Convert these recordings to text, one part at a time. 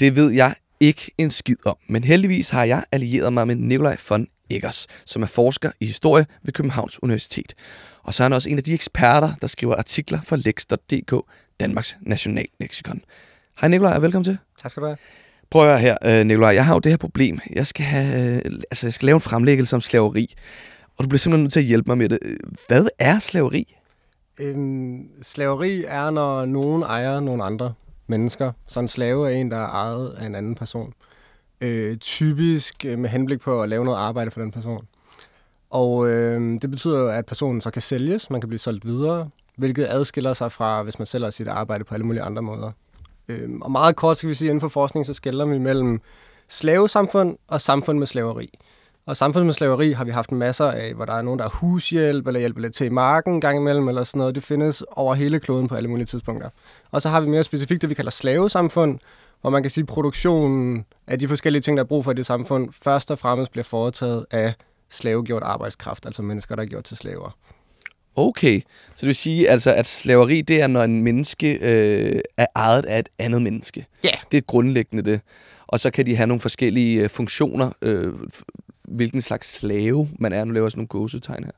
Det ved jeg ikke en skid om, men heldigvis har jeg allieret mig med Nikolaj von Eggers, som er forsker i historie ved Københavns Universitet. Og så er han også en af de eksperter, der skriver artikler for lex.dk, Danmarks nationalleksikon. Hej Nikolaj, og velkommen til. Tak skal du have. Prøv at høre her, øh, Nikolaj. Jeg har jo det her problem. Jeg skal, have, øh, altså, jeg skal lave en fremlæggelse om slaveri, og du bliver simpelthen nødt til at hjælpe mig med det. Hvad er slaveri? Øhm, slaveri er, når nogen ejer nogle andre mennesker. Så en slave er en, der er ejet af en anden person. Øh, typisk øh, med henblik på at lave noget arbejde for den person. Og øh, det betyder at personen så kan sælges, man kan blive solgt videre, hvilket adskiller sig fra, hvis man sælger sit arbejde på alle mulige andre måder. Øh, og meget kort skal vi sige, inden for forskning, så skælder vi mellem slavesamfund og samfund med slaveri. Og samfund med slaveri har vi haft masser af, hvor der er nogen, der er hushjælp, eller hjælper lidt til i marken en gang imellem, eller sådan noget. Det findes over hele kloden på alle mulige tidspunkter. Og så har vi mere specifikt det, vi kalder slavesamfund, hvor man kan sige, at produktionen af de forskellige ting, der er brug for i det samfund, først og fremmest bliver foretaget af slavegjort arbejdskraft, altså mennesker, der er gjort til slaver. Okay, så det vil sige, altså, at slaveri, det er, når en menneske øh, er ejet af et andet menneske. Ja. Yeah. Det er grundlæggende det. Og så kan de have nogle forskellige øh, funktioner, øh, hvilken slags slave man er. Nu laver jeg sådan nogle gåsetegn her.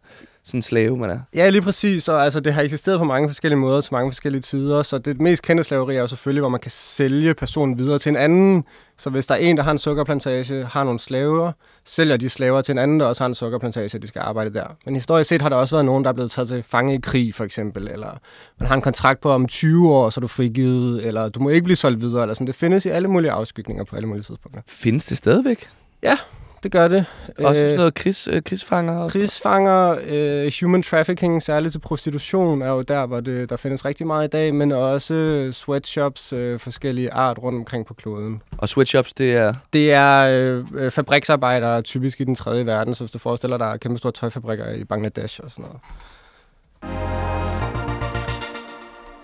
Sådan en slave, man er. Ja, lige præcis. Og altså, det har eksisteret på mange forskellige måder til mange forskellige tider. Så det mest kendte slaveri er jo selvfølgelig, hvor man kan sælge personen videre til en anden. Så hvis der er en, der har en sukkerplantage, har nogle slaver, sælger de slaver til en anden, der også har en sukkerplantage, de skal arbejde der. Men historisk set har der også været nogen, der er blevet taget til fange i krig, for eksempel. Eller man har en kontrakt på om 20 år, så er du frigivet, eller du må ikke blive solgt videre. Eller sådan. Det findes i alle mulige afskygninger på alle mulige tidspunkter. Findes det stadigvæk? Ja, det gør det. Også sådan noget krigs, øh, krigsfanger? Og krigsfanger, øh, human trafficking, særligt til prostitution, er jo der, hvor det, der findes rigtig meget i dag, men også sweatshops, øh, forskellige art rundt omkring på kloden. Og sweatshops, det er? Det er øh, fabriksarbejdere, typisk i den tredje verden, så hvis du forestiller dig kæmpe store tøjfabrikker i Bangladesh og sådan noget.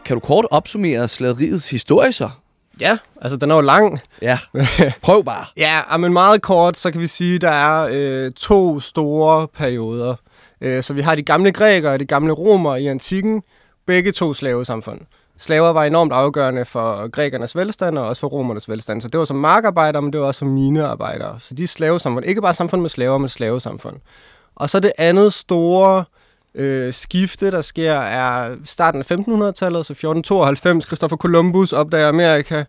Kan du kort opsummere slaveriets historie så? Ja, altså den er jo lang. Ja, prøv bare. ja, men meget kort, så kan vi sige, at der er øh, to store perioder. Øh, så vi har de gamle grækere og de gamle romere i antikken, begge to slavesamfund. Slaver var enormt afgørende for grækernes velstand og også for romernes velstand. Så det var som markarbejdere, men det var også som minearbejdere. Så de slavesamfund, ikke bare samfund med slaver, men slavesamfund. Og så det andet store øh, skifte, der sker, er starten af 1500-tallet, så 1492, Christopher Columbus opdager Amerika,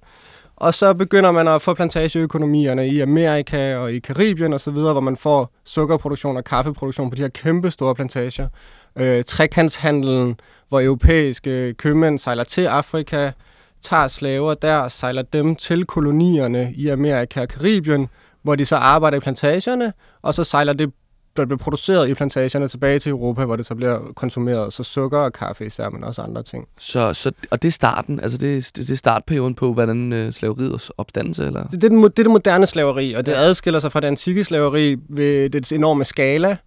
og så begynder man at få plantageøkonomierne i Amerika og i Karibien osv., hvor man får sukkerproduktion og kaffeproduktion på de her kæmpe store plantager. Øh, trekantshandlen, hvor europæiske købmænd sejler til Afrika, tager slaver der, sejler dem til kolonierne i Amerika og Karibien, hvor de så arbejder i plantagerne, og så sejler det der bliver produceret i plantagerne tilbage til Europa, hvor det så bliver konsumeret. Så sukker og kaffe især, men også andre ting. Så, så, og det er starten, altså det, det, det er startperioden på, hvordan øh, slaveriets opstandelse, eller? Det, det, er den, det er det moderne slaveri, og det ja. adskiller sig fra det antikke slaveri ved dets enorme skala.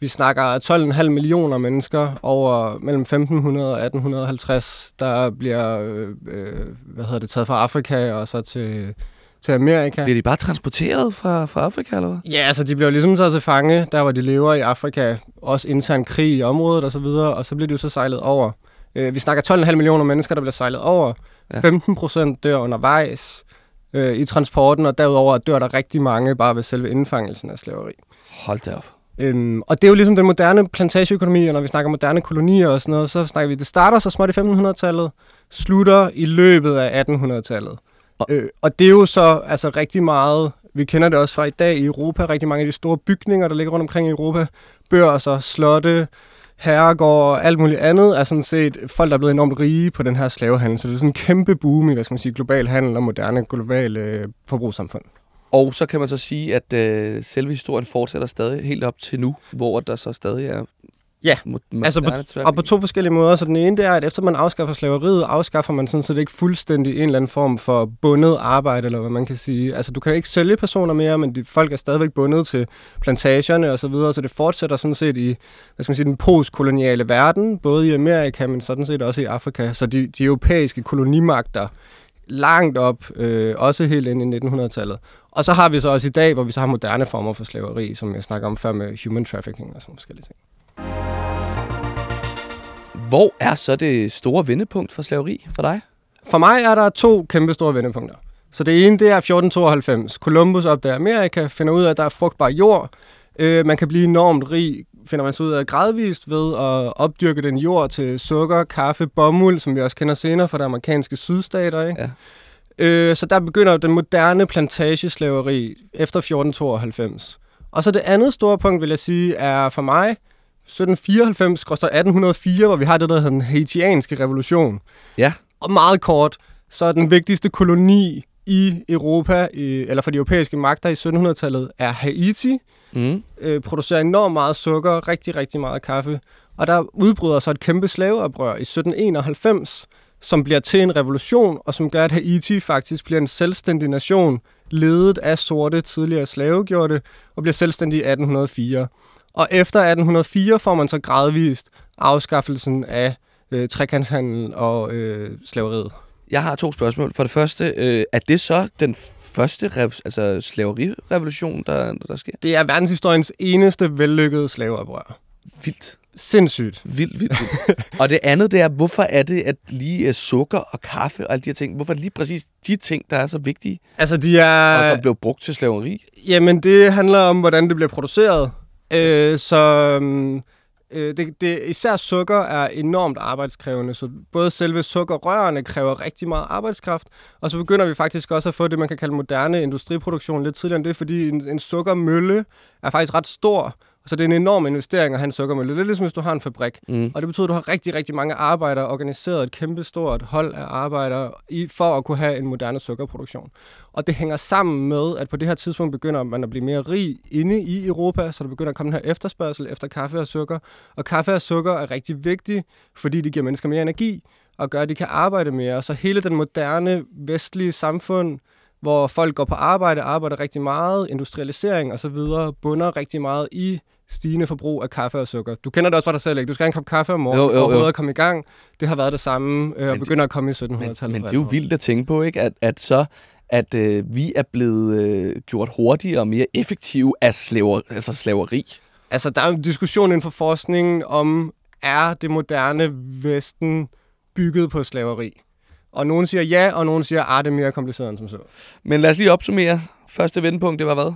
Vi snakker 12,5 millioner mennesker over mellem 1500 og 1850, der bliver øh, øh, hvad hedder det, taget fra Afrika og så til til Amerika. Bliver de bare transporteret fra, fra Afrika, eller hvad? Ja, altså de bliver ligesom taget til fange, der hvor de lever i Afrika. Også intern krig i området og så videre, og så bliver de jo så sejlet over. Øh, vi snakker 12,5 millioner mennesker, der bliver sejlet over. Ja. 15 procent dør undervejs øh, i transporten, og derudover dør der rigtig mange bare ved selve indfangelsen af slaveri. Hold da op. Øhm, og det er jo ligesom den moderne plantageøkonomi, og når vi snakker moderne kolonier og sådan noget, så snakker vi, det starter så småt i 1500-tallet, slutter i løbet af 1800-tallet. Og, øh, og det er jo så altså rigtig meget, vi kender det også fra i dag i Europa, rigtig mange af de store bygninger, der ligger rundt omkring i Europa, børser, slotte, herregård og alt muligt andet, er sådan set folk, der er blevet enormt rige på den her slavehandel. Så det er sådan en kæmpe boom i, hvad skal man sige, global handel og moderne globale øh, forbrugssamfund. Og så kan man så sige, at øh, selve historien fortsætter stadig helt op til nu, hvor der så stadig er Ja, Mo- Altså på, og på to forskellige måder. Så den ene, det er, at efter man afskaffer slaveriet, afskaffer man sådan set ikke fuldstændig en eller anden form for bundet arbejde, eller hvad man kan sige. Altså, du kan ikke sælge personer mere, men de, folk er stadigvæk bundet til plantagerne og så videre, så det fortsætter sådan set i, hvad skal man sige, den postkoloniale verden, både i Amerika, men sådan set også i Afrika. Så de, de europæiske kolonimagter langt op, øh, også helt ind i 1900-tallet. Og så har vi så også i dag, hvor vi så har moderne former for slaveri, som jeg snakker om før med human trafficking og sådan forskellige ting. Hvor er så det store vendepunkt for slaveri for dig? For mig er der to kæmpe store vendepunkter. Så det ene, det er 1492. Columbus opdager Amerika, finder ud af, at der er frugtbar jord. Øh, man kan blive enormt rig, finder man så ud af gradvist ved at opdyrke den jord til sukker, kaffe, bomuld, som vi også kender senere fra de amerikanske sydstater. Ikke? Ja. Øh, så der begynder den moderne plantageslaveri efter 1492. Og så det andet store punkt, vil jeg sige, er for mig 1794-1804, hvor vi har det, der hedder den haitianske revolution. Ja. Og meget kort, så er den vigtigste koloni i Europa, eller for de europæiske magter i 1700-tallet, er Haiti. Mm. Øh, producerer enormt meget sukker, rigtig, rigtig meget kaffe. Og der udbryder så et kæmpe slaveoprør i 1791, som bliver til en revolution, og som gør, at Haiti faktisk bliver en selvstændig nation, ledet af sorte tidligere slavegjorte, og bliver selvstændig i 1804. Og efter 1804 får man så gradvist afskaffelsen af øh, trekantshandel og øh, slaveriet. Jeg har to spørgsmål. For det første, øh, er det så den første rev- altså slaverirevolution, der, der sker? Det er verdenshistoriens eneste vellykkede slaveoprør. Vildt. Sindssygt. Vildt, vildt, vildt. og det andet, det er, hvorfor er det, at lige uh, sukker og kaffe og alle de her ting, hvorfor er det lige præcis de ting, der er så vigtige, Altså, de og er... som blev brugt til slaveri? Jamen, det handler om, hvordan det bliver produceret. Øh, så mm, øh, det, det, især sukker er enormt arbejdskrævende, så både selve sukkerrørene kræver rigtig meget arbejdskraft, og så begynder vi faktisk også at få det, man kan kalde moderne industriproduktion lidt tidligere. End det, fordi en, en sukkermølle er faktisk ret stor, så det er en enorm investering at have en sukkermølle. Det er ligesom, hvis du har en fabrik. Mm. Og det betyder, at du har rigtig, rigtig mange arbejdere organiseret et kæmpestort hold af arbejdere i, for at kunne have en moderne sukkerproduktion. Og det hænger sammen med, at på det her tidspunkt begynder man at blive mere rig inde i Europa, så der begynder at komme den her efterspørgsel efter kaffe og sukker. Og kaffe og sukker er rigtig vigtigt, fordi det giver mennesker mere energi og gør, at de kan arbejde mere. Så hele den moderne vestlige samfund, hvor folk går på arbejde, arbejder rigtig meget, industrialisering osv., bunder rigtig meget i stigende forbrug af kaffe og sukker. Du kender det også fra dig selv, ikke? Du skal have en kop kaffe om morgenen Jo, jo, jo. at komme i gang. Det har været det samme, øh, og begynder at komme i 1700-tallet. Men, men det er jo vildt at tænke på, ikke? At, at så at øh, vi er blevet øh, gjort hurtigere og mere effektive af slaver, altså slaveri. Altså, der er en diskussion inden for forskningen om, er det moderne Vesten bygget på slaveri? Og nogen siger ja, og nogen siger, at det er mere kompliceret end som så. Men lad os lige opsummere. Første vendepunkt, det var hvad?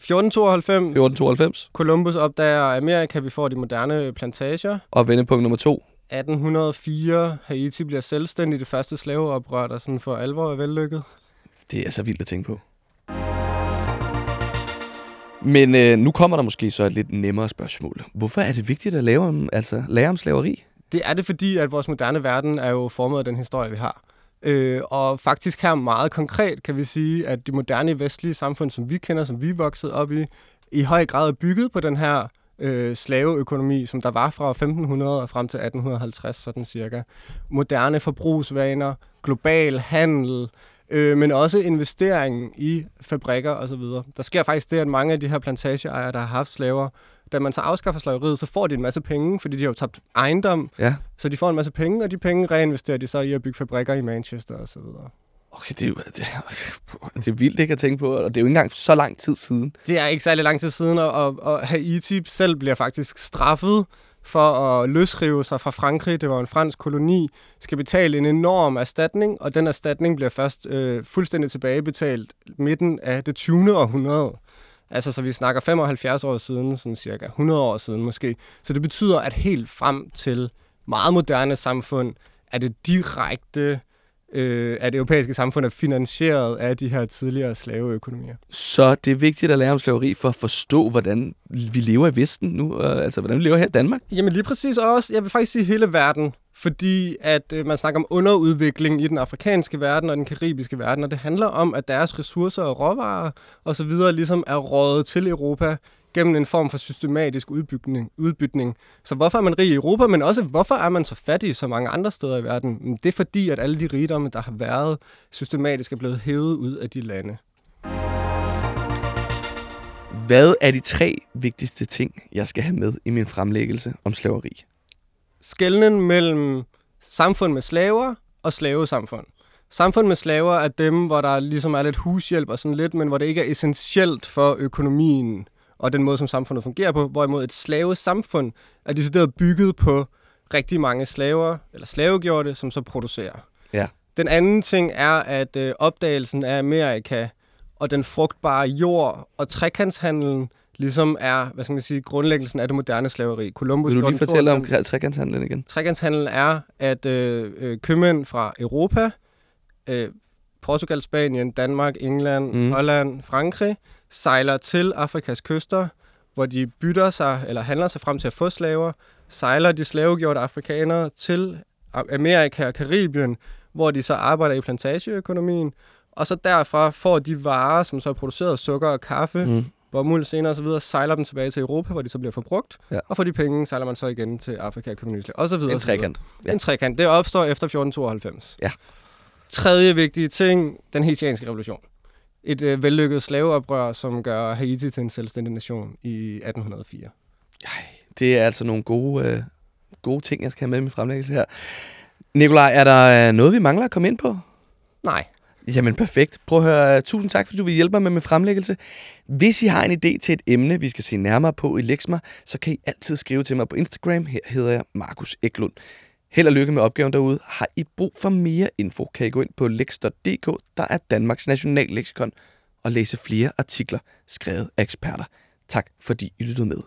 1492, 1492. Columbus opdager Amerika, vi får de moderne plantager. Og vendepunkt nummer to. 1804, Haiti bliver selvstændig, det første slaveoprør, der sådan for alvor er vellykket. Det er så vildt at tænke på. Men øh, nu kommer der måske så et lidt nemmere spørgsmål. Hvorfor er det vigtigt at lave om, altså, lære om slaveri? Det er det, fordi at vores moderne verden er jo formet af den historie, vi har. Øh, og faktisk her meget konkret kan vi sige, at det moderne vestlige samfund, som vi kender, som vi er vokset op i, i høj grad er bygget på den her øh, slaveøkonomi, som der var fra 1500 og frem til 1850, sådan cirka. Moderne forbrugsvaner, global handel, øh, men også investeringen i fabrikker osv. Der sker faktisk det, at mange af de her plantageejere, der har haft slaver, da man så afskaffer slaveriet, så får de en masse penge, fordi de har jo tabt ejendom, Ja. så de får en masse penge, og de penge reinvesterer de så i at bygge fabrikker i Manchester og så videre. Okay, det er jo det er, det er vildt ikke at tænke på, og det er jo ikke engang så lang tid siden. Det er ikke særlig lang tid siden, og, og, og Haiti selv bliver faktisk straffet for at løsrive sig fra Frankrig. Det var en fransk koloni. Skal betale en enorm erstatning, og den erstatning bliver først øh, fuldstændig tilbagebetalt midten af det 20. århundrede. Altså, så vi snakker 75 år siden, sådan cirka 100 år siden måske. Så det betyder, at helt frem til meget moderne samfund, er det direkte, øh, at det europæiske samfund er finansieret af de her tidligere slaveøkonomier. Så det er vigtigt at lære om slaveri for at forstå, hvordan vi lever i Vesten nu, og, altså hvordan vi lever her i Danmark. Jamen lige præcis og også, jeg vil faktisk sige hele verden, fordi at øh, man snakker om underudvikling i den afrikanske verden og den karibiske verden, og det handler om, at deres ressourcer og råvarer og så videre ligesom er rådet til Europa gennem en form for systematisk udbygning, udbytning. Så hvorfor er man rig i Europa, men også hvorfor er man så fattig så mange andre steder i verden? Det er fordi, at alle de rigdomme, der har været systematisk, er blevet hævet ud af de lande. Hvad er de tre vigtigste ting, jeg skal have med i min fremlæggelse om slaveri? Skældnen mellem samfund med slaver og slavesamfund. Samfund med slaver er dem, hvor der ligesom er lidt hushjælp og sådan lidt, men hvor det ikke er essentielt for økonomien og den måde, som samfundet fungerer på. Hvorimod et slavesamfund er decideret bygget på rigtig mange slaver, eller slavegjorte, som så producerer. Ja. Den anden ting er, at øh, opdagelsen af Amerika og den frugtbare jord og trekantshandlen ligesom er, hvad skal man sige, grundlæggelsen af det moderne slaveri. Columbus Vil du lige fortælle om trekantshandlen igen? Trekantshandlen er, at øh, øh, købmænd fra Europa, øh, Portugal, Spanien, Danmark, England, mm. Holland, Frankrig, sejler til Afrikas kyster, hvor de bytter sig, eller handler sig frem til at få slaver, sejler de slavegjorte afrikanere til Amerika og Karibien, hvor de så arbejder i plantageøkonomien, og så derfra får de varer, som så er produceret sukker og kaffe, mm. Bomuld senere osv., sejler dem tilbage til Europa, hvor de så bliver forbrugt, ja. og for de penge sejler man så igen til Afrika og København, og så videre. En trekant. Ja. En trekant. Det opstår efter 1492. Ja. Tredje vigtige ting, den haitianske revolution. Et øh, vellykket slaveoprør, som gør Haiti til en selvstændig nation i 1804. Ej, det er altså nogle gode, øh, gode ting, jeg skal have med i min fremlæggelse her. Nikolaj, er der øh, noget, vi mangler at komme ind på? Nej. Jamen perfekt. Prøv at høre. Øh, tusind tak, fordi du vil hjælpe mig med min fremlæggelse. Hvis I har en idé til et emne, vi skal se nærmere på i Lexma, så kan I altid skrive til mig på Instagram. Her hedder jeg Markus Eklund. Held og lykke med opgaven derude. Har I brug for mere info, kan I gå ind på lex.dk, der er Danmarks nationalleksikon, og læse flere artikler skrevet af eksperter. Tak fordi I lyttede med.